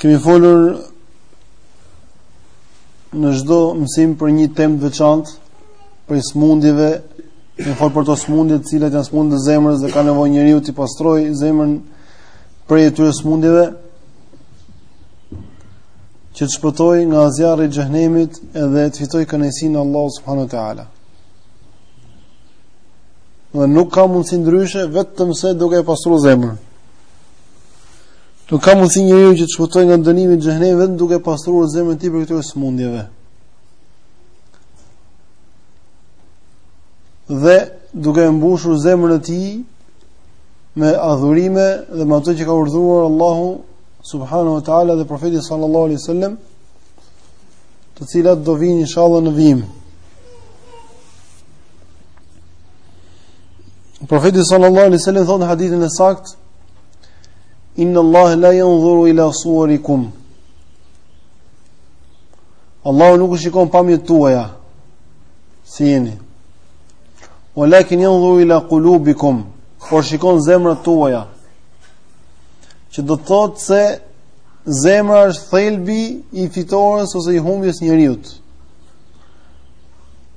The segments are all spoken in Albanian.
Kemi folur në çdo msim për një temë të veçantë, prej smundjeve, më fort për ato smundje të cilat janë smundje të zemrës dhe ka nevojë njeriu të pastrojë zemrën prej atyre smundjeve që të shpëtojë nga zjarri i xhehnemit edhe të fitojë kënaqësinë e Allahut subhanahu wa ta'ala. Dhe nuk ka mundësi ndryshe vetëm se duke e pastru zemrën. Nuk ka mundësi njeriu që të shpëtojë nga dënimi i xhehenemit vetëm duke pastruar zemrën e tij prej këtyre smundjeve. Dhe duke mbushur zemrën e tij me adhurime dhe me ato që ka urdhëruar Allahu subhanahu wa taala dhe profeti sallallahu alaihi wasallam, të cilat do vijnë inshallah në vijim. Profeti sallallahu alaihi wasallam thotë në hadithin e saktë Inna Allah la yanzuru ila suwarikum. Allahu nuk u shikon pamjet tuaja, si jeni. Walakin yanzuru ila qulubikum. Por shikon zemrat tuaja. Që do të thotë se zemra është thelbi i fitores ose i humbjes së njeriu.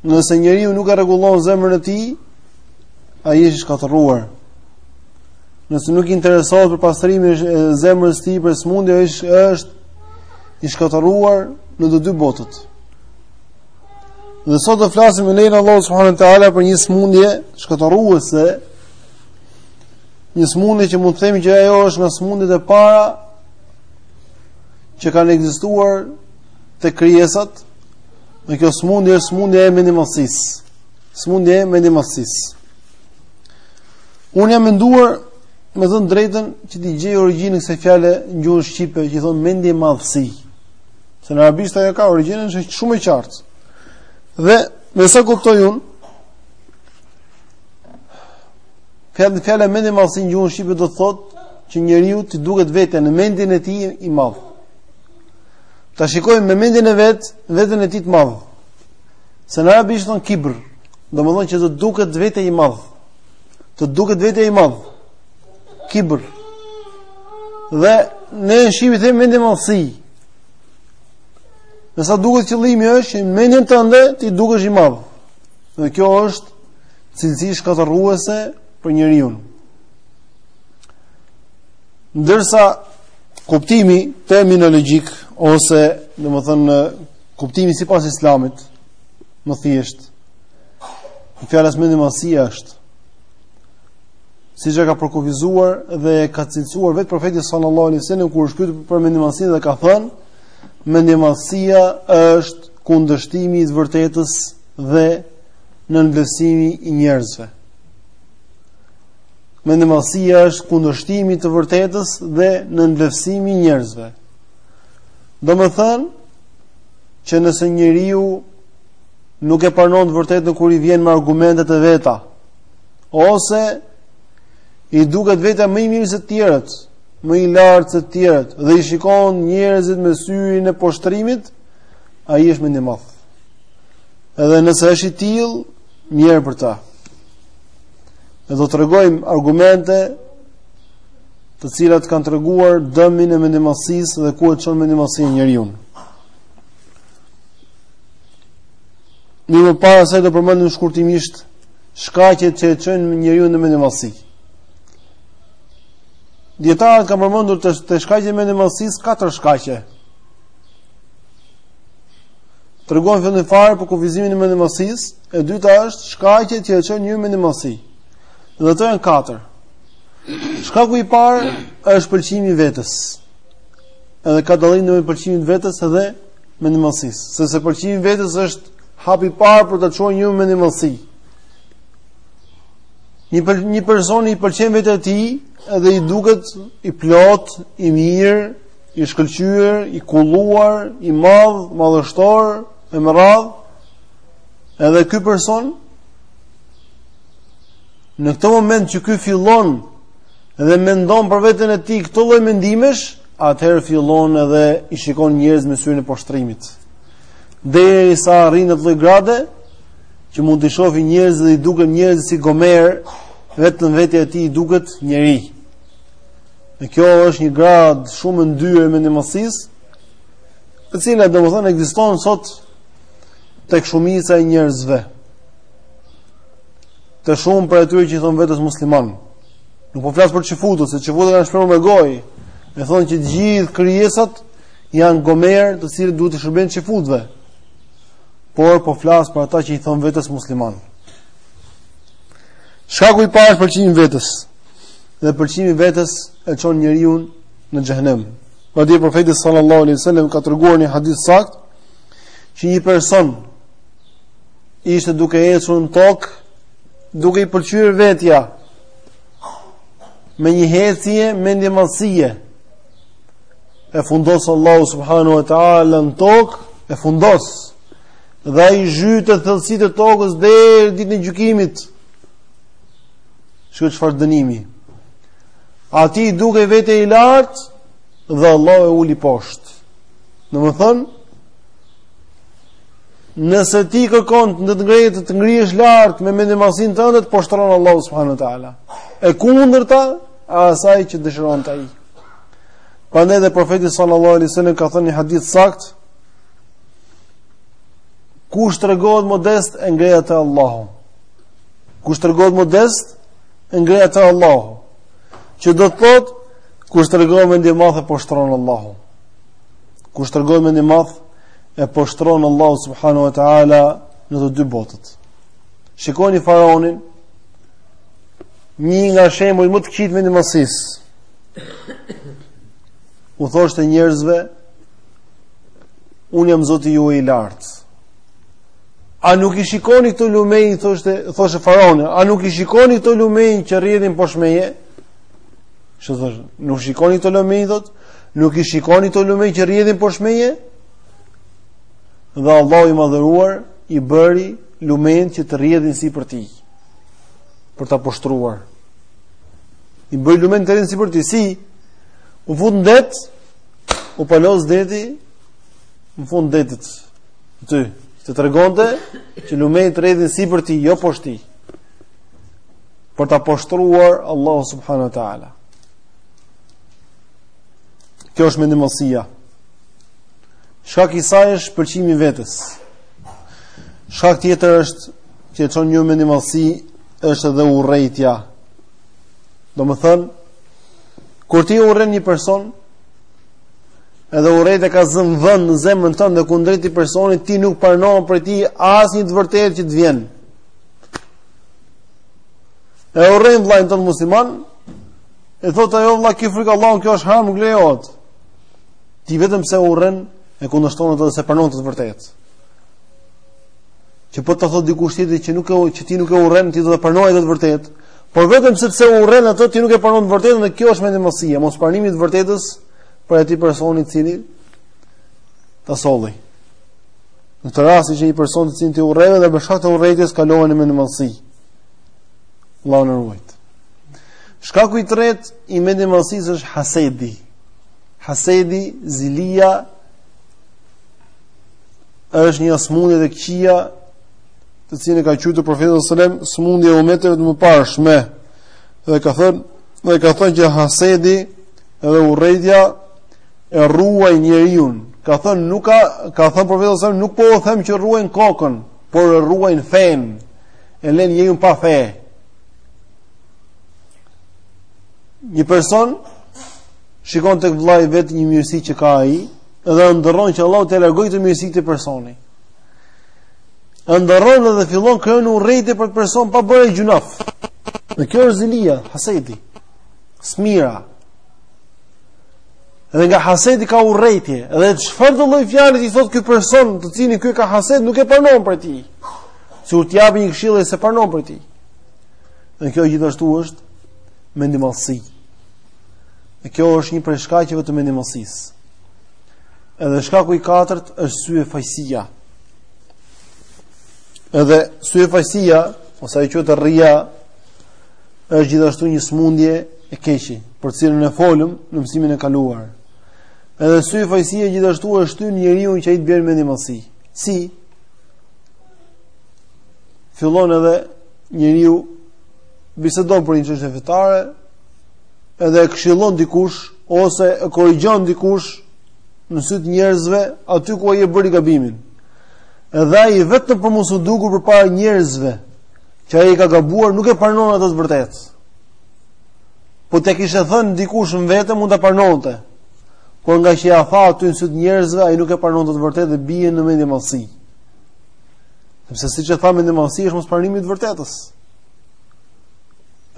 Nëse njeriu nuk e rregullon zemrën e tij, ai është i shkatërruar. Nëse nuk interesohet për pastrimin e zemrës së tij prej smundjeve, ai është i shkatërruar në të dy botët. Dhe sot do flasim me lejen e Allahut subhanahu wa taala për një smundje shkatërruese. Një smundje që mund të themi që ajo është nga smundjet e para që kanë ekzistuar te krijesat. Dhe kjo smundje është smundja e mendjemadhsisë. Smundja e mendjemadhsisë. Unë jam munduar me thënë të drejtën që t'i gjej origjinën e kësaj fjale në gjuhën shqipe që i thonë mendjemadhësi. Se në arabisht ajo ka origjinën, është shumë e qartë. Dhe me sa kuptoj unë, fjala, fjala mendjemadhësi në gjuhën shqipe do të thotë që njeriut i duket vetja në mendjen e tij i madh. Ta shikojë me mendjen e vet, veten e tij të madh. Se në arabisht i thonë kibr, domethënë që të duket vetja i madh. Të duket vetja i madh. Kibr. Dhe ne në shqip i themi mendjemadhësi. Me sa duket qëllimi është që në mendjen tënde ti dukesh i madh. Dhe kjo është cilësi shkatërruese për njeriun. Ndërsa kuptimi terminologjik ose domethënë kuptimi sipas Islamit më thjesht Në fjalë asaj mendjemadhësia është, siç e ka përkufizuar dhe e ka cilësuar vetë profeti sallallahu alaihi wasallam, kur është pyt për mendjemadhësinë dhe ka thënë, mendjemadhësia është kundërshtimi i të vërtetës dhe nënvlerësimi i njerëzve. Mendjemadhësia është kundërshtimi i të vërtetës dhe nënvlerësimi i njerëzve. Domethënë, që nëse njeriu nuk e pranon të vërtetën kur i vjen me argumentet e veta, ose i duket vetja më i mirë se të tjerët, më i lartë se të tjerët, dhe i shikon njerëzit me syrin e poshtrimit, ai është mendjemadh. Edhe nëse është i tillë, mjerë për ta. Dhe do tregojmë argumente të cilat kanë treguar dëmin e mendjemadhësisë dhe ku e çon mendjemadhësia njeriun. Ne më parë se do përmendim shkurtimisht shkaqet që e çojnë njeriu në mendjemadhësi. Dijetarët kanë përmendur te, te shkaqet e mendjemadhësisë katër shkaqe. Treguam fillim fare përkufizimin e mendjemadhësisë, e dyta është shkaqet që e çojnë njeriu në mendjemadhësi. Dhe ato janë katër. Shkaku i parë është pëlqimi i vetes. Edhe ka dallim ndër pëlqimin e vetes edhe mendjemadhësisë, sepse pëlqimi i vetes është hapi i parë për ta çuar në mendjemadhësi. Një për, një person i pëlqen vetja e tij dhe i duket i plot, i mirë, i shkëlqyer, i kulluar, i madh, madhështor, e me radhë. Edhe ky person në këtë moment që ky fillon dhe mendon për veten e tij këto lloj mendimesh, atëherë fillon edhe i shikon njerëzit me syrin e poshtrimit. Deri sa arrin në atë lloj grade që mund t'i shohi njerëzit dhe i duken njerëzit si gomerë, vetëm vetja e tij i duket njeri. Dhe kjo është një gradë shumë e ndyrë e mendjemadhësisë, e cila domethënë ekziston sot tek shumica e njerëzve. Te shumë prej atyre që i thonë vetes musliman. Nuk po flas për çifutët, se çifutët e kanë shprehur me gojë. E thonë që të gjithë krijesat janë gomerë, të cilët duhet t'u shërbejnë çifutëve. Por po flas për ata që i thonë vetes musliman. Shkaku i parë është pëlqimi i vetes. Dhe pëlqimi i vetes e çon njeriu në xhehenem. Madje profeti sallallahu alaihi wasallam ka treguar në hadith të saktë që një person ishte duke ecur në tokë duke i pëlqyer vetja me një ecje mendjemadhësie e fundos Allahu subhanahu wa ta'ala në tokë e fundos dhe ai zhytet thellësitë e tokës deri ditën e gjykimit shikoni çfarë dënimi atij dukej vetja i lartë dhe Allahu e uli poshtë domethënë Nëse ti kërkon të të ngrejë të, të ngrihesh lart me mendjemadhësinë tënde, të poshtëron Allahu subhanahu wa taala. E kundërta e asaj që dëshiron ai. Prandaj edhe profeti sallallahu alaihi wasallam ka thënë në hadith të saktë, kush tregohet modest e ngre atë Allahu. Kush tregohet modest e ngre atë Allahu. Që do të thotë kush tregohet mendjemadh e poshtëron Allahu. Kush tregohet mendjemadh e poshtëron Allahu subhanahu wa taala në të dy botët. Shikoni faraonin, një nga shembujt më të këqij të mendjemadhësisë, u thoshte njerëzve, unë jam zoti juaj i lartë. A nuk i shikoni këto lumenj, thoshte faraoni, a nuk i shikoni këto lumenj që rrjedhin poshtë meje? Ç'u thoshte, nuk shikoni këto lumenj, thotë, Nuk i shikoni këto lumenj që rrjedhin poshtë meje? Dhe Allahu i madhëruar i bëri lumenjtë që të rrjedhin sipër tij për ta poshtëruar. I bëri lumenjtë të rrjedhin sipër tij si u fut n'det, u palos deti në fund të detit. T'i tregonte që lumenjtë rrjedhin sipër tij, jo poshtë tij. Për ta poshtëruar Allahu subhanahu wa taala. Kjo është mendjemadhësia. Shkak i saj është pëlqimi i vetes. Shkak tjetër është që çon në mendjemadhësi është edhe urrejtja. Domethën kur ti urren një person edhe urrejtja ka zënë vend në zemrën tënde kundrejt atij personit, ti nuk pranon prej tij asnjë të vërtetë që të vjen. E urren vllain tënd musliman, E thotë ai o vëlla ki frikë Allahun, kjo është haram nuk lejohet. Ti vetëm pse e urren e kundërshton atë s'e pranon të vërtetën. Që po ta thotë dikush tjetër që nuk e që ti nuk e urren, ti do ta pranoje atë të vërtetë. Por vetëm sepse e urren atë ti nuk e pranon të vërtetën dhe kjo është mendjemadhësia, mospranimi i të vërtetës prej atij personi i cili ta solli. Në këtë rast ishte një person të cilin ti e urreve dhe për shkak të urrejtjes kalon në mendjemadhësi. Allahu na ruajtë. Shkaku i tretë i mendjemadhësisë është hasedi. Hasedi, zilia është një smundje e keqe të cilën e ka quajtur profeti sallallahu alajhi wasallam smundje e umeteve të mëparshme dhe ka thënë dhe ka thënë që hasedi dhe urrejtja e rruajn njeriun ka thënë nuk ka ka thënë profeti sallallahu alajhi nuk po u them që rruajn kokën por rruajn fen e lën njeriun pa fe Një person shikon tek vllai i vet një mirësi që ka ai dhe ëndërron që Allahu ta largojë atë mirësi te ai personi. Ëndërron dhe fillon ka urrejtje për atë person pa bërë gjunaf. Dhe kjo është zilia, hasedi, smira. Dhe nga hasedi ka urrejtje, dhe çfarëdo lloj fjale t'i thotë ky person të cilin ky ka hased nuk e pranon prej tij. Sikur t'i japë një këshillë s'e pranon prej tij. Dhe kjo gjithashtu është mendjemadhësi. Dhe kjo është një prej shkaqeve të mendjemadhësisë. Edhe shkaku i katërt është syefaqësia. Edhe syefaqësia, ose ajo që quhet rija është gjithashtu një smundje e keqe, për cilën ne folëm në mësimin e kaluar. Edhe syefaqësia gjithashtu e shtyn njeriun që ai të bjerë në mendjemadhësi. Si? fillon edhe njeriu bisedon për një çështje fetare, edhe e këshillon dikush ose e korrigjon dikush në sy të njerëzve aty ku ai e bëri gabimin. Edhe ai vetëm për mos u dukur përpara njerëzve që ai ka gabuar, nuk e pranon atë të vërtetë. Po t'ia kishte thënë dikush në vete mund ta pranonte. Por ngaqë ia tha aty në sy të njerëzve, ai nuk e pranon të vërtetën dhe bie në mendjemadhësi. Sepse siç e thamë mendjemadhësia është mospranimi i të vërtetës.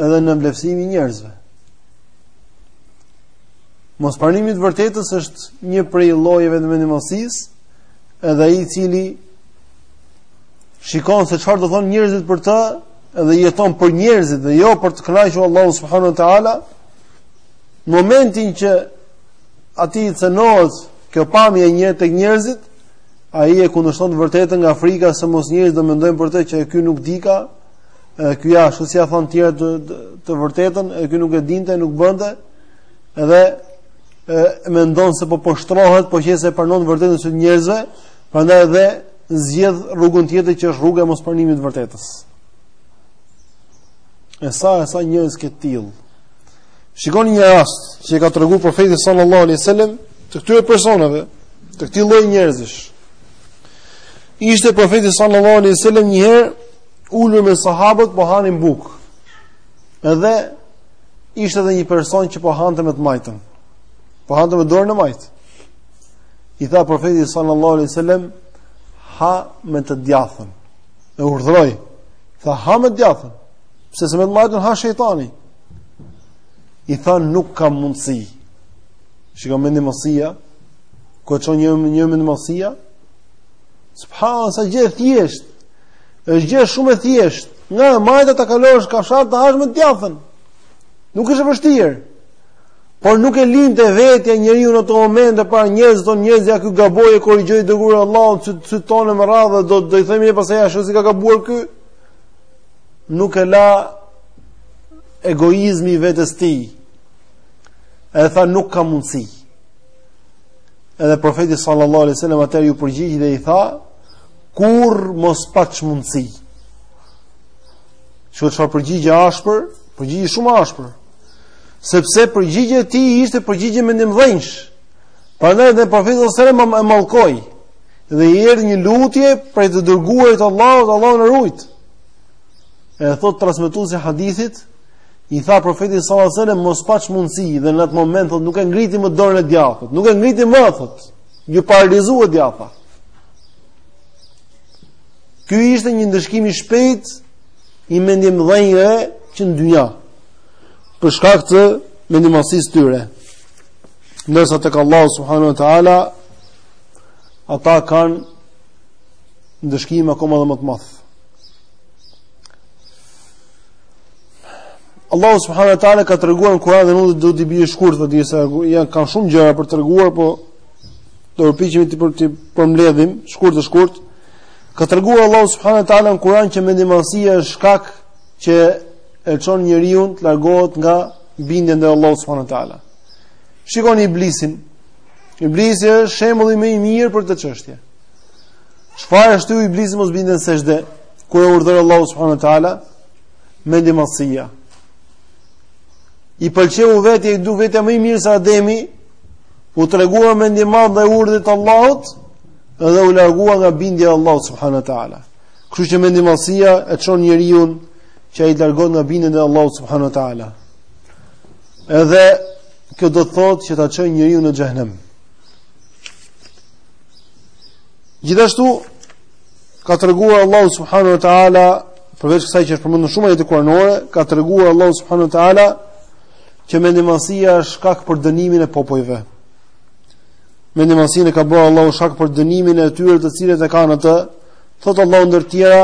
Edhe nënvlerësimi i njerëzve. Mospranimi i të vërtetës është një prej llojeve të mendjemadhësisë, edhe ai i cili shikon se çfarë do thonë njerëzit për të dhe jeton për njerëzit dhe jo për të kënaqur Allahun subhanuhu teala Në momentin që atij i cenohet kjo pamje një te njerëzit, ai e kundërshton të vërtetën nga frika se mos njerëzit do mendojnë për të që ky nuk dika, ky ja, shih si ia thonë të tjerët të, të, të vërtetën, ky nuk e dinte, nuk bënte, edhe e, e mendon se po poshtrohet, po qe se pranon të vërtetën në sy të njerëzve, prandaj edhe zgjedh rrugën tjetër që është rruga e mospranimit të vërtetës. E sa, e sa njerëz ka të tillë, Shikoni një rast që e ka treguar profeti sallallahu alaihi wasallam të këtyre personave, të këtij lloji njerëzish. Ishte profeti sallallahu alaihi wasallam një herë ulur me sahabët po hanin bukë. Edhe ishte edhe një person që po hante me të majtën. Po hante me dorën e majtë. I tha profeti sallallahu alaihi wasallam ha me të djathtën. E urdhëroi. Tha ha me të djathtën. Pse? Se me të majtën ha shejtani. i tha nuk kam mundësi. Shiko mendjemadhësia, ku e çon njeriun mendjemadhësia? Subhanallahu sa gjë e thjesht. Është gjë shumë e thjesht. Nga e majta ta kalosh kafshatën, të hash me të djathtën. Nuk është e vështirë. Por nuk e linte vetja njeriun në ato momente para njerëzve, thonë njerëzit ja ky gaboi e korrigjoi i dërguari i Allahut çu çu tonë me radhë do do i themi ne pastaj ashtu si ka gabuar ky. nuk e la egoizmi i vetes tij, edhe tha nuk kam mundësi. Edhe profeti sallallahu alaihi wasallam atëherë iu përgjigj dhe i tha kurrë mos paç mundësi. Shiko çfarë përgjigje e ashpër, përgjigje shumë e ashpër. Sepse përgjigja e tij ishte përgjigje mendjemëdhenjsh. Prandaj dhe profeti sallallahu alajhi wasallam e mallkoi dhe i erdhi një lutje prej të dërguarit të Allahut, Allahu na ruajt. E thot transmetuesi i hadithit, i tha profeti sallallahu alajhi wasallam mos paç mundësi dhe në atë moment thot nuk e ngriti më dorën e djathtë, nuk e ngriti më thot. Iu paralizua e djathta. Ky ishte një ndëshkim i shpejt i mendjemëdhenjve që në dynja. Për shkak të mendjemadhësisë tyre. Ndërsa tek Allahu subhanahu wa taala, ata kanë ndëshkim akoma dhe më të madh. Allahu subhanahu wa taala ka treguar në Kuran dhe nuk dhe do t'i bie shkurt, dhe t'i se janë kanë shumë gjëra për të treguar, po do përpiqemi t'i për, përmbledhim, shkurt e shkurt, ka treguar Allahu subhanahu wa taala në Kuran që mendjemadhësia është shkak që e çon njeriun të largohet nga bindja ndaj Allahut subhanahu wa taala. Shikoni iblisin. Iblisi është shembulli më i mirë për këtë çështje. Çfarë e shtyu iblisin mos binte në sexhde kur e urdhëroi Allahu subhanahu wa taala? Mendjemadhësia. I pëlqeu vetja, iu duk vetja më i mirë se Ademi, u tregua mendjemadh ndaj urdhrit të Allahut dhe u largua nga bindja e Allahut subhanahu wa taala. Kështu që mendjemadhësia e çon njeriun që ai largohet nga bindja e Allahut subhanahu wa taala. Edhe kjo do të thotë që ta çojë njeriu në xhenem. Gjithashtu ka treguar Allahu subhanahu wa taala përveç kësaj që është përmendur shumë ajete kuranore, ka treguar Allahu subhanahu wa taala që mendjemadhësia është shkak për dënimin e popujve. Mendjemadhësinë e ka bërë Allahu shkak për dënimin e tyre të cilët e kanë atë, thotë Allahu ndër tjera,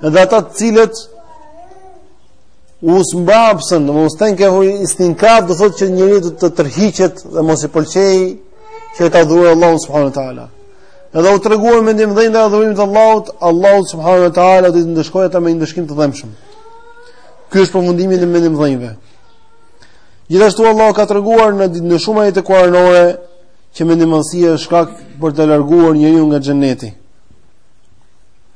Edhe ata të cilët u zmbrapsën, domethënë istenkefu istinkaf, do thotë që njeriu do të tërhiqet dhe mos i pëlqej që ta adhurojë Allahun subhanahu wa taala. Edhe u treguan mendjemëdhenj ndaj adhurimit të Allahut, Allahu subhanahu wa taala do t'i ndëshkojë ata me një ndëshkim të dhëmshëm. Ky është përfundimi i mendjemëdhenjve. Gjithashtu Allahu ka treguar në në shumë ajete kuranore që mendjemadhësia është shkak për t'u larguar njeriu nga xheneti.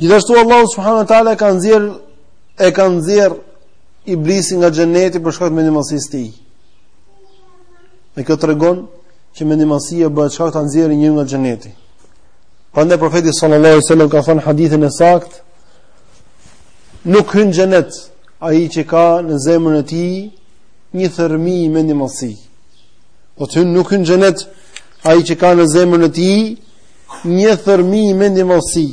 Gjithashtu Allahu subhanahu wa taala e ka nxjerr e ka nxjerr iblisin nga xheneti për shkak të mendjemadhësisë së tij. Me këtë tregon që mendjemadhësia bëhet shkak ta nxjerrë njeriun nga xheneti. Prandaj profeti sallallahu alaihi wasallam ka thënë në hadithin e saktë nuk hyn në xhenet ai që ka në zemrën e tij një thërrmijë mendjemadhësi. Domethënë nuk hyn në xhenet ai që ka në zemrën e tij një thërrmijë mendjemadhësi.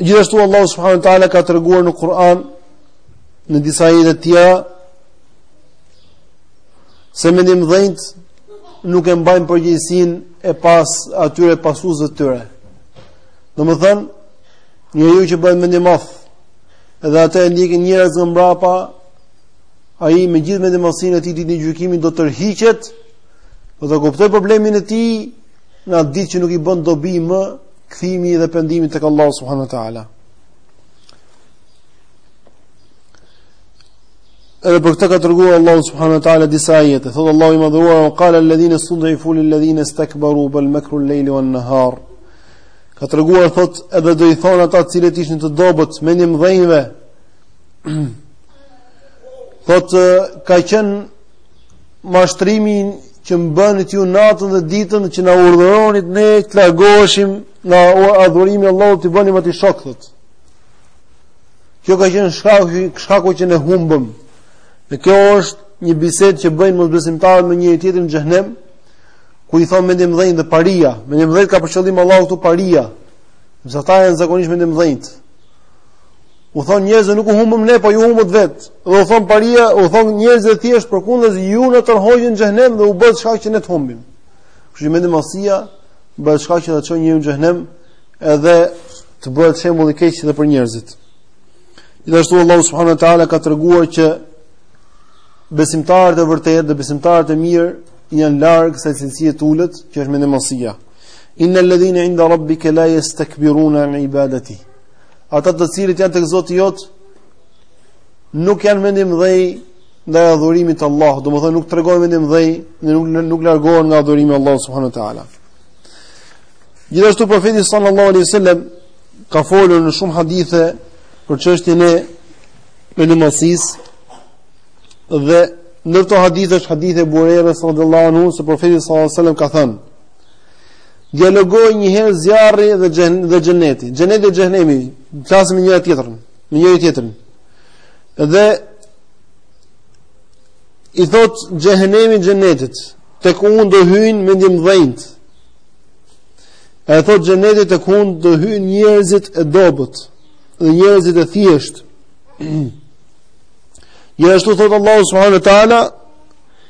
Gjithashtu Allahu subhanahu wa ta'ala ka treguar në Kur'an në disa ajete të tjera se mendjemëdhenjtë nuk e mbajnë përgjegjësinë e pas atyre pasuesve të tyre. Domethënë, njeriu që bëhet mendjemadh edhe atë e ndjekin njerëz nga mbrapa ai me gjithë mendjemadhësinë e tij ditën e gjykimit do të tërhiqet dhe do kuptojë problemin e tij në atë ditë që nuk i bën dobi më kthimi dhe pendimi tek Allahu subhanahu wa taala. Edhe për këtë ka treguar Allahu subhanahu wa taala disa ajete. Thot Allahu i madhuar, "Wa qala alladhina studhifu lil ladhina istakbaru bal makru al-layli wan-nahar." Ka treguar thot edhe do i thon ata të cilët ishin të dobët mendjemëdhenjve Thotë ka qenë mashtrimi që më bënit ju natën dhe ditën që na urdhëronit ne të largoheshim nga adhurimi i Allahut t'i bënim atij shokë. Kjo ka qenë shkaku, shkaku që ne humbëm. Dhe kjo është një bisedë që bëjnë mosbesimtarët me njëri tjetrin në xhenem, ku i thonë mendjemëdhenjtë dhe paria. Mendjemëdhenjtë ka për qëllim Allahu këtu paria. Se ata janë zakonisht mendjemëdhenjtë. U thon njerëzve nuk u humbëm ne, po ju humbët vet. Dhe u thon paria, u thon njerëzit e thjesht përkundër ju na tërhoqët në xhenem dhe u bëtë shkak që ne të humbim. Kështu që mendjemadhësia bëhet shkak që ta çon njeriun në xhenem edhe të bëhet shembull i keq edhe për njerëzit. Gjithashtu Allahu subhanahu wa taala ka treguar që besimtarët e vërtetë dhe besimtarët e mirë janë larg kësaj cilësie të ulët, që është mendjemadhësia. Innal ladhina inda rabbika la yastakbiruna an ibadati. Ata të cilët janë tek Zoti jot nuk janë mendjemëdhenj ndaj adhurimit të Allahut, domethënë nuk tregohen mendjemëdhenj, nuk nuk largohen nga adhurimi i Allahut subhanuhu teala. Gjithashtu profeti sallallahu alaihi wasallam ka folur në shumë hadithe për çështjen e mendjemadhësisë dhe ndër këto hadithe është hadithi Ebu Hurejrës radiallahu anhu se profeti sallallahu alaihi wasallam ka thënë Dialogojnë një herë zjarri dhe xhen dhe xheneti. Xheneti dhe xhenemi flasin me njëra tjetrën, me njëri tjetrin. Dhe i thot xhenemi xhenetit, tek unë do hyjn mendjemëdhenjt. E thot xheneti tek unë do hyjn njerëzit e dobët dhe njerëzit e thjeshtë. Gjithashtu thot Allahu subhanahu wa taala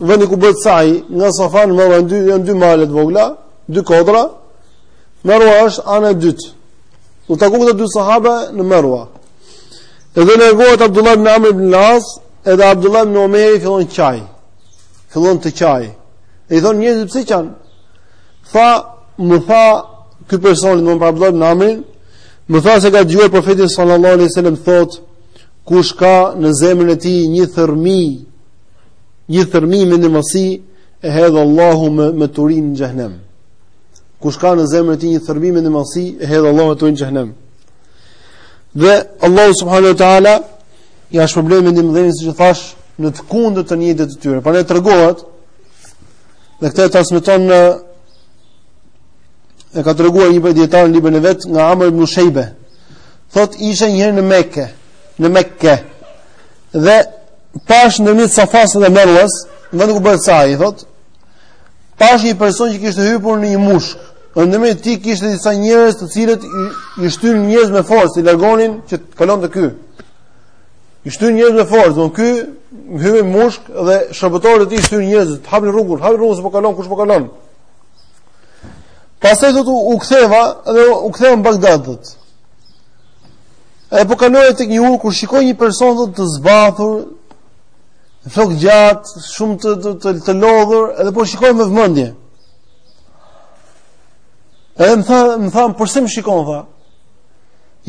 vendi ku bëhet saji, nga Safa në Marwa dy janë dy male të vogla, dy kodra. Marwa është ana e dytë. U takuan këta dy sahabe në Marwa. Edhe largohet Abdullah ibn Amr ibn al-As, edhe Abdullah ibn Omer fillon qaj. Fillon të qaj. E i thon njerëzit pse qan? Tha, më tha ky person që më Abdullah ibn Amr, më tha se ka dëgjuar profetin sallallahu alaihi wasallam thotë Kush ka në zemrën e tij një thërrmi, një thërrmi mendjemadhësi, e hedh Allahu me, me turin në xhenem. Kush ka në zemrën e tij një thërrmi mendjemadhësi, e hedh Allahu me turin në xhenem. Dhe Allahu subhanahu wa taala ja shpërblen mendjemëdhenjve siç e thash në të kundërt të nijetit të tyre. Prandaj tregohet dhe këtë e transmeton në e ka treguar një prej dietarëve në librin e vet nga Amr ibn Shaybe, thot isha një herë në Mekë, në Mekë. Dhe pash ndërmjet Safas dhe Merwas, vend ku bëhet sa'i, thot. Pash një person që kishte hypur në një mushk. Në ndërmjet tij kishte disa njerëz të cilët i shtyn njerëz me forcë, i largonin që të kalonte ky. I shtyn njerëz me forcë, don ky hypur në mushk dhe shërbëtorët e tij i shtyn njerëz të hapin rrugën, hapin rrugën se po kalon kush po kalon. Pastaj thotë u ktheva dhe u ktheva në Bagdad thotë. Edhe po kaloja tek një urë kur shikoj një person thotë, të zbathur, flok gjatë, shumë të të të, të lodhur, edhe po shikoj me vëmendje. Edhe më tha, më tha, përse më shikon tha?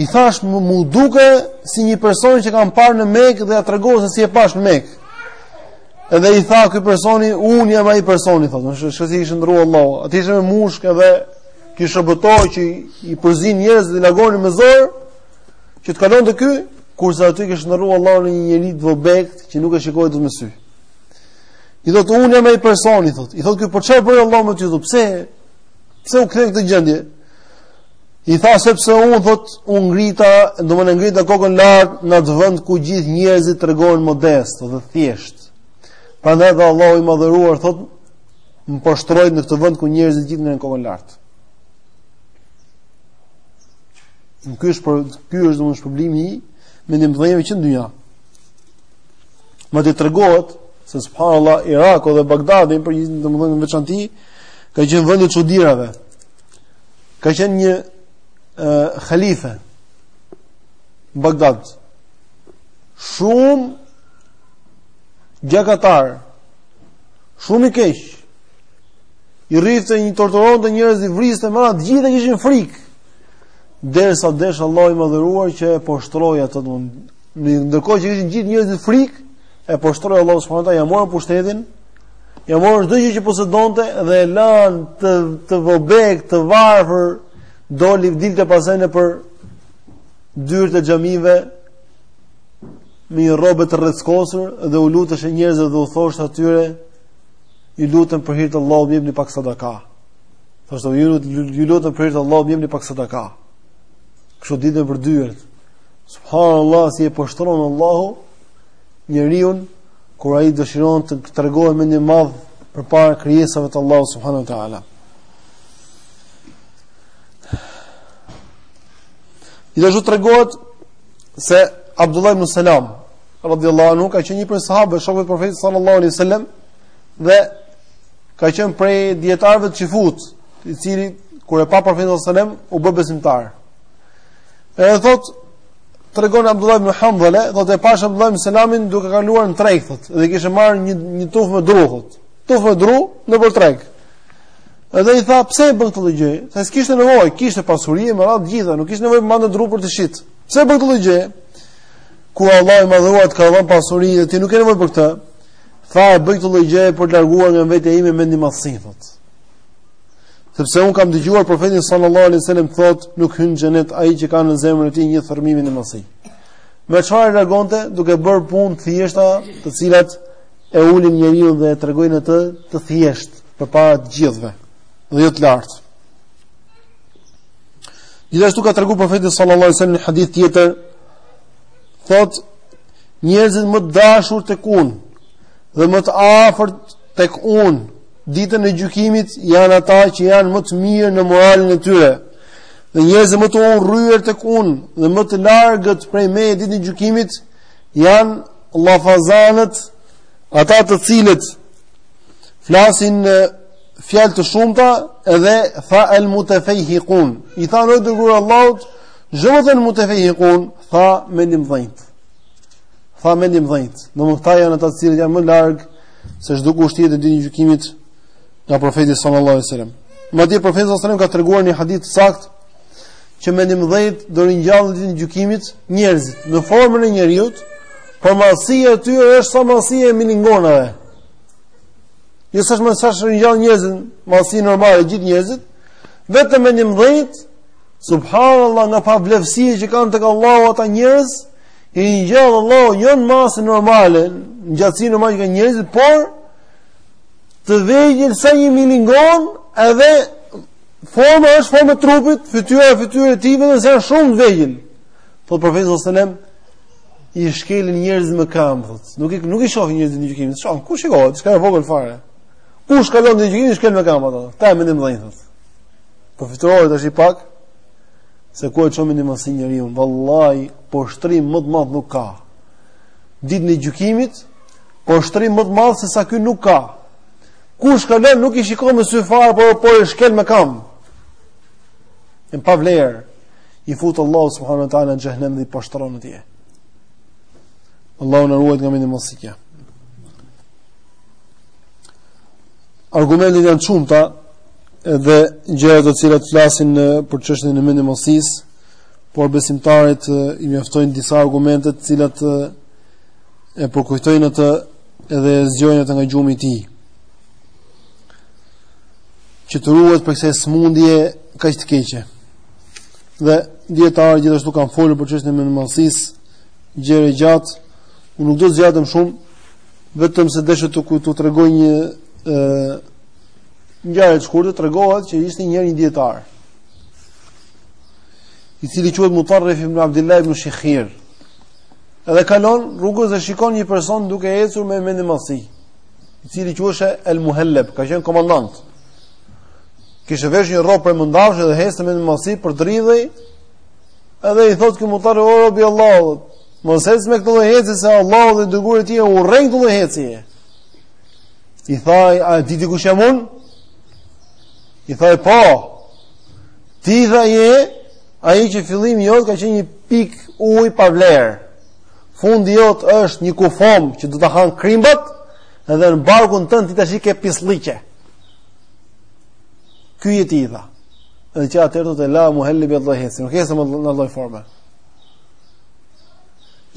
I thashë më, m'u duke si një person që kam parë në Mekë dhe ia tregova se si e pashë në Mekë. Edhe i tha ky personi, unë jam ai personi, thotë, është se si e shndërroi Allahu. Aty ishte me mushkë edhe kishte shërbëtorë që i përzinin njerëzit dhe i largonin me zor, që të kalonte ky, kurse aty e kishte shndërru Allahu në një njeri të vobekt që nuk e shikoje dot me sy. I thotë, unë jam ai personi, thotë. I thotë, ky po çfarë bëri Allahu me ty, pse, pse u ktheve në këtë gjendje? I tha sepse unë thotë u ngrita, domethënë ngrita kokën lart në atë vend ku gjithë njerëzit tregohen modest dhe thjesht. Prandaj dhe Allahu i madhëruar thotë më poshtëroi në këtë vend ku njerëzit gjithë ngrenë kokën lart. Në ky është për ky është domethënë shpërblimi i mendjemëdhenjve që në dynja. Madje tregohet se subhanallahu Iraku dhe Bagdadi për një domethënë në veçanti ka qenë vendi i çudirave. ka qenë një uh, khalife në Bagdad shumë gjakatar shumë i keq i rrifte nj torturonte njerëzit vriste e me radhë të gjithë e kishin frikë derisa desh Allahu i madhëruar që e poshtëroi atë domethënë ndërkohë që e kishin gjithë njerëzit frikë e poshtëroi Allahu subhanehu teala ia morën pushtetin Ia morën çdo gjë që posedonte dhe e lanë të të vobek, të varfër, doli dilte pastaj nëpër dyert e xhamive me një rrobë të rreckosur dhe u luteshte njerëzve dhe u thoshte atyre ju lutem për hir të Allahut më jepni pak sadaka thoshte ju lutem për hir të Allahut më jepni pak sadaka kështu dilte nëpër dyert subhanallahu si e poshtëron Allahu njeriun kur ai dëshiron të tregohet mendjemadh përpara krijesave të Allahut subhanuhu teala. E gjithashtu tregohet se Abdullah ibn Salam, radiallahu anhu, ka qenë një prej sahabëve, shokëve të profetit sallallahu alaihi sallam, dhe ka qenë prej dijetarëve çifut, i cili, kur e pa profetin sallallahu alaihi sallam, u bë besimtar. Edhe thotë, Tregon Abdullah ibn Handhala, thotë e pashë Abdullah ibn Selamin duke kaluar në treg thotë, dhe kishte marrë një një tufë me dru thotë. Tufë me dru nëpër treg. Edhe i thashë, pse e bën këtë gjë? Se s'kishte nevojë, kishte pasuri e me radhë të gjitha, nuk kishte nevojë të mbante dru për të shit. Pse e bën këtë gjë? Kur Allahu i madhëruar të ka dhënë pasuri dhe ti nuk ke nevojë për këtë. Tha, e bëj këtë gjë për të larguar nga vetja ime mendjemadhësinë thotë. Sepse unë kam dëgjuar profetin sallallahu alaihi wasallam thot, nuk hyn në xhenet ai që ka në zemrën e tij një thërrmi mendjemadhësi. Me çfarë reagonte duke bërë punë të thjeshta, të cilat e ulin njeriun dhe e tregojnë atë të thjesht përpara të gjithëve dhe jo të lartë. Gjithashtu ka treguar profeti sallallahu alaihi wasallam në hadith tjetër, thot njerëzit më të dashur tek unë dhe më të afërt tek unë Ditën e gjykimit janë ata që janë më të mirë në moralin e tyre. Dhe njerëzit më të urryer tek unë dhe më të largët prej meje ditën e gjykimit janë llafazanët, ata të cilët flasin fjalë të shumta dhe tha al mutafehiqun. I thanë o i Dërguar i Allahut, ç'do me thënë mutafehiqun, tha mendjemëdhenjtë. Tha mendjemëdhenjtë. Domethënë janë ata të cilët janë më larg se çdokush tjetër ditën e gjykimit nga profeti sallallahu alaihi wasallam. Madje profeti sallallahu alaihi wasallam ka treguar në hadith të saktë që mendjemëdhenjtë do ringjallen ditën e gjykimit njerëzit në formën e njeriut, por madhësia e tyre është sa madhësia e milingonave. Jo sa më sa ringjallen njerëzit, madhësi normale gjithë njerëzit, vetëm mendjemëdhenjtë subhanallahu nga pavlefsia që kanë tek Allahu ata njerëz I ngjall Allahu jo në masë normale, në gjatësi normale që kanë njerëzit, por të vegjël sa një milingon edhe forma është forma e trupit, fytyra e fytyrës e tij vetëm se janë shumë të vegjël. Thot profeti sallallahu alajhi wasallam i shkelin njerëzit me kam, thot. Nuk i nuk i shohin njerëzit ditën e gjykimit. Shoh, ku shikohet? Çka e vogël fare. Kush kalon ditën e gjykimit, shkel me kam ato. Ta mendim vëllai thot. Po fitohet tash i pak. Se ku e çon mendjemadhësia njeriun, vallahi poshtërim më të madh nuk ka. Ditën e gjykimit poshtërim më të madh se sa ky nuk ka. Kush kalon nuk i shikon me sy fare, por po e shkel me kam. Të pavlerë i fut Allahu subhanahu wa taala në xhehenem dhe i poshtëron atje. Allahu na ruaj nga mendjemadhësia. Argumentet janë të shumta, edhe gjëra të cilat flasin për çështjen e mendjemadhësisë, por besimtarit i mjaftojnë disa argumente të cilat e përkujtojnë atë edhe e zgjojnë atë nga gjumi i tij. Që të ruhet prej kësaj smundje kaq të keqe. Dhe dijetarët gjithashtu kanë folur për çështjen e mendjemadhësisë, gjerë e gjatë, unë nuk do të zgjatem shumë, vetëm se desha këtu të tregoj një ë Ngjarje e shkurtë tregohet që ishte një njeri dietar. I cili quhet Mutarrif ibn Abdullah ibn Shikhir. Edhe kalon rrugës dhe shikon një person duke ecur me mendjemadhësi, i cili quheshe El Muhelleb, ka qenë komandant. Kishte veshur një rrobë prej mëndafshi dhe ecte me madhësi, përdridhej. Edhe i thotë ky Mutarrif o rob i Allahut, mos ec me këtë lloj ecje se Allahu dhe dërguari i tij e urrejnë këtë lloj ecje. I tha, a e di ti kush jam unë? I tha, po, ti tha je ai që fillimi jot ka qenë një pikë uji pa vlerë. Fundi jot është një kufomë që do ta hanë krimbat, edhe në barkun tënd ti tashi ke pisllëqe. Ky je ti tha. Edhe që atëherë thotë e la Muhellebi atë lloj ecje, nuk eci më në atë lloj forme.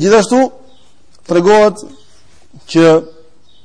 Gjithashtu, tregohet që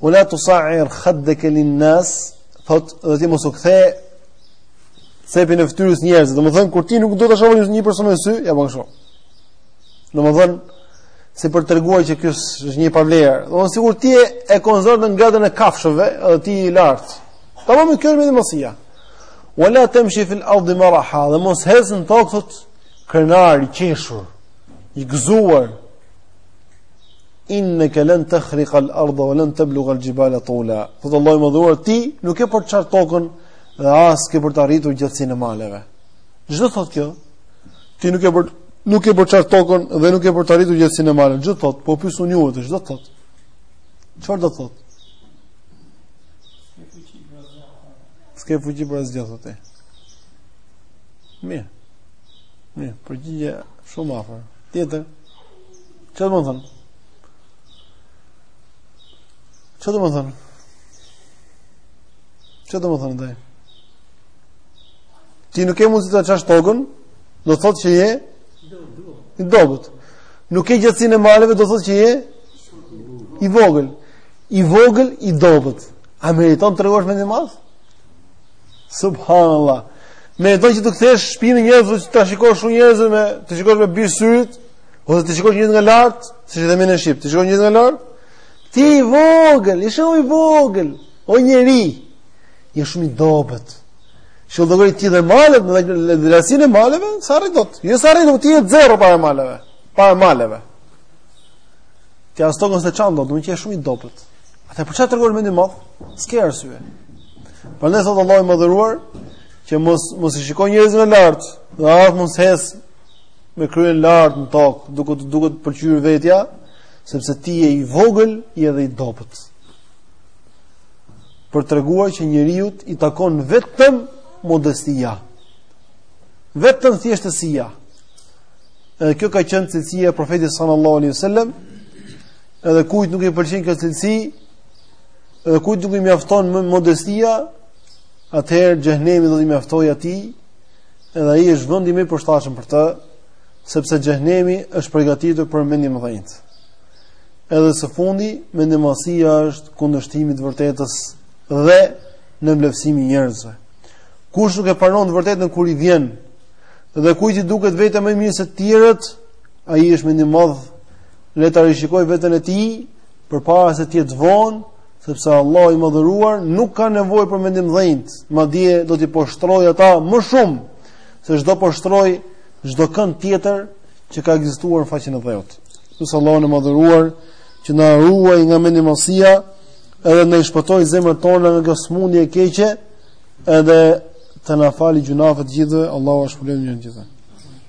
Wala tusa'ir khaddeke lin nas, thotë, dhe ti mos u kthe cepin e fytyrës njerëzve. Domethënë, kur ti nuk do ta shohësh një person me sy, ia bën kështu. Domethënë, si për të treguar që ky është një i pavlerë. Domethënë sikur ti e konsideron në gradën e kafshëve, edhe ti i lart. Tamam kjo mendjemadhësia. Wala tamshi fil ardi maraha, dhe mos ec në tokë thotë krenar i qeshur, i gëzuar. Inneke len tekhrikal ardha ue len teblugal gjibale tula. Thotë Allahu i madhëruar ti nuk ke për të çarë tokën dhe as ke për të arritur gjatësinë e maleve. Ç'do të thotë kjo, ti nuk ke për, nuk ke për të çarë tokën dhe nuk ke për të arritur gjatësinë e maleve. Ç'do të thotë, po pyes unë juve, ç'do të thotë. Çfarë do thotë? S'ke fuqi për asgjë thotë ti. Mirë. Mirë, përgjigje shumë afër. Tjetër. Çfarë domethënë? Çfarë domethënë? Çfarë domethënë ndaj? Ti nuk ke mundësi të çash tokën, do thotë që je i dobët. Nuk ke gjatësinë e maleve, do thotë që je i vogël. I vogël i dobët. A meriton të tregohesh mendjemadh? Subhanallah. Meriton që të kthesh shpinën njerëzve, të shikosh shumë njerëz me, të shikosh me bisht të syrit, Ose t'i shikosh njerëzit nga lart, siç i themi në shqip, t'i shikosh njerëzit nga lart. Ti je i vogël, je shumë i vogël, o njeri. Je shumë i dobët. Shë do gëri ti dhe malet, me gjatësinë e maleve, sa arrin dot. Jo s'arrin, ti je zero para maleve. Para maleve. Ti as tokën s'e çan dot, do të thotë je shumë i dobët. Atëherë për çfarë tregohesh mendjemadh? S'ke arsye. Prandaj thotë Allahu i madhëruar që mos mos i shiko njerëzit nga lart, dhe as mos ec me kryen lart në tokë, duke të të pëlqyer vetja, sepse ti je i vogël, je edhe i dobët. Për të treguar që njeriut i takon vetëm modestia. Vetëm thjeshtësia. Edhe kjo ka qenë cilësia e profetit sallallahu alaihi wasallam. Edhe kujt nuk i pëlqen kjo cilësi, edhe kujt nuk i mjafton më modestia, atëherë xhehenemi do t'i mjaftojë atij Edhe ai është vendi më i përshtatshëm për të, sepse xhehenemi është përgatitur për mendjemëdhenjtë. Edhe së fundi, mendjemadhësia është kundërshtimi i të vërtetës dhe nënvleftësimi i njerëzve. Kush nuk e pranon të vërtetën kur i vjen dhe kujt i duket vetja më i mirë se të tjerët, ai është mendjemadh, le ta rishikojë veten e tij përpara se të jetë vonë sepse Allahu i madhëruar nuk ka nevojë për mendjemëdhenjtë, madje do t'i poshtërojë ata më shumë se ç'do poshtërojë çdokënd tjetër që ka ekzistuar në faqen e dheut. Lusim Allahun e madhëruar që të na ruajë nga mendjemadhësia, edhe të na shpëtojë zemrat tona nga kjo sëmundje e keqe, edhe të na falë gjynahet të gjithëve, Allahu ju shpërbleftë të gjithëve.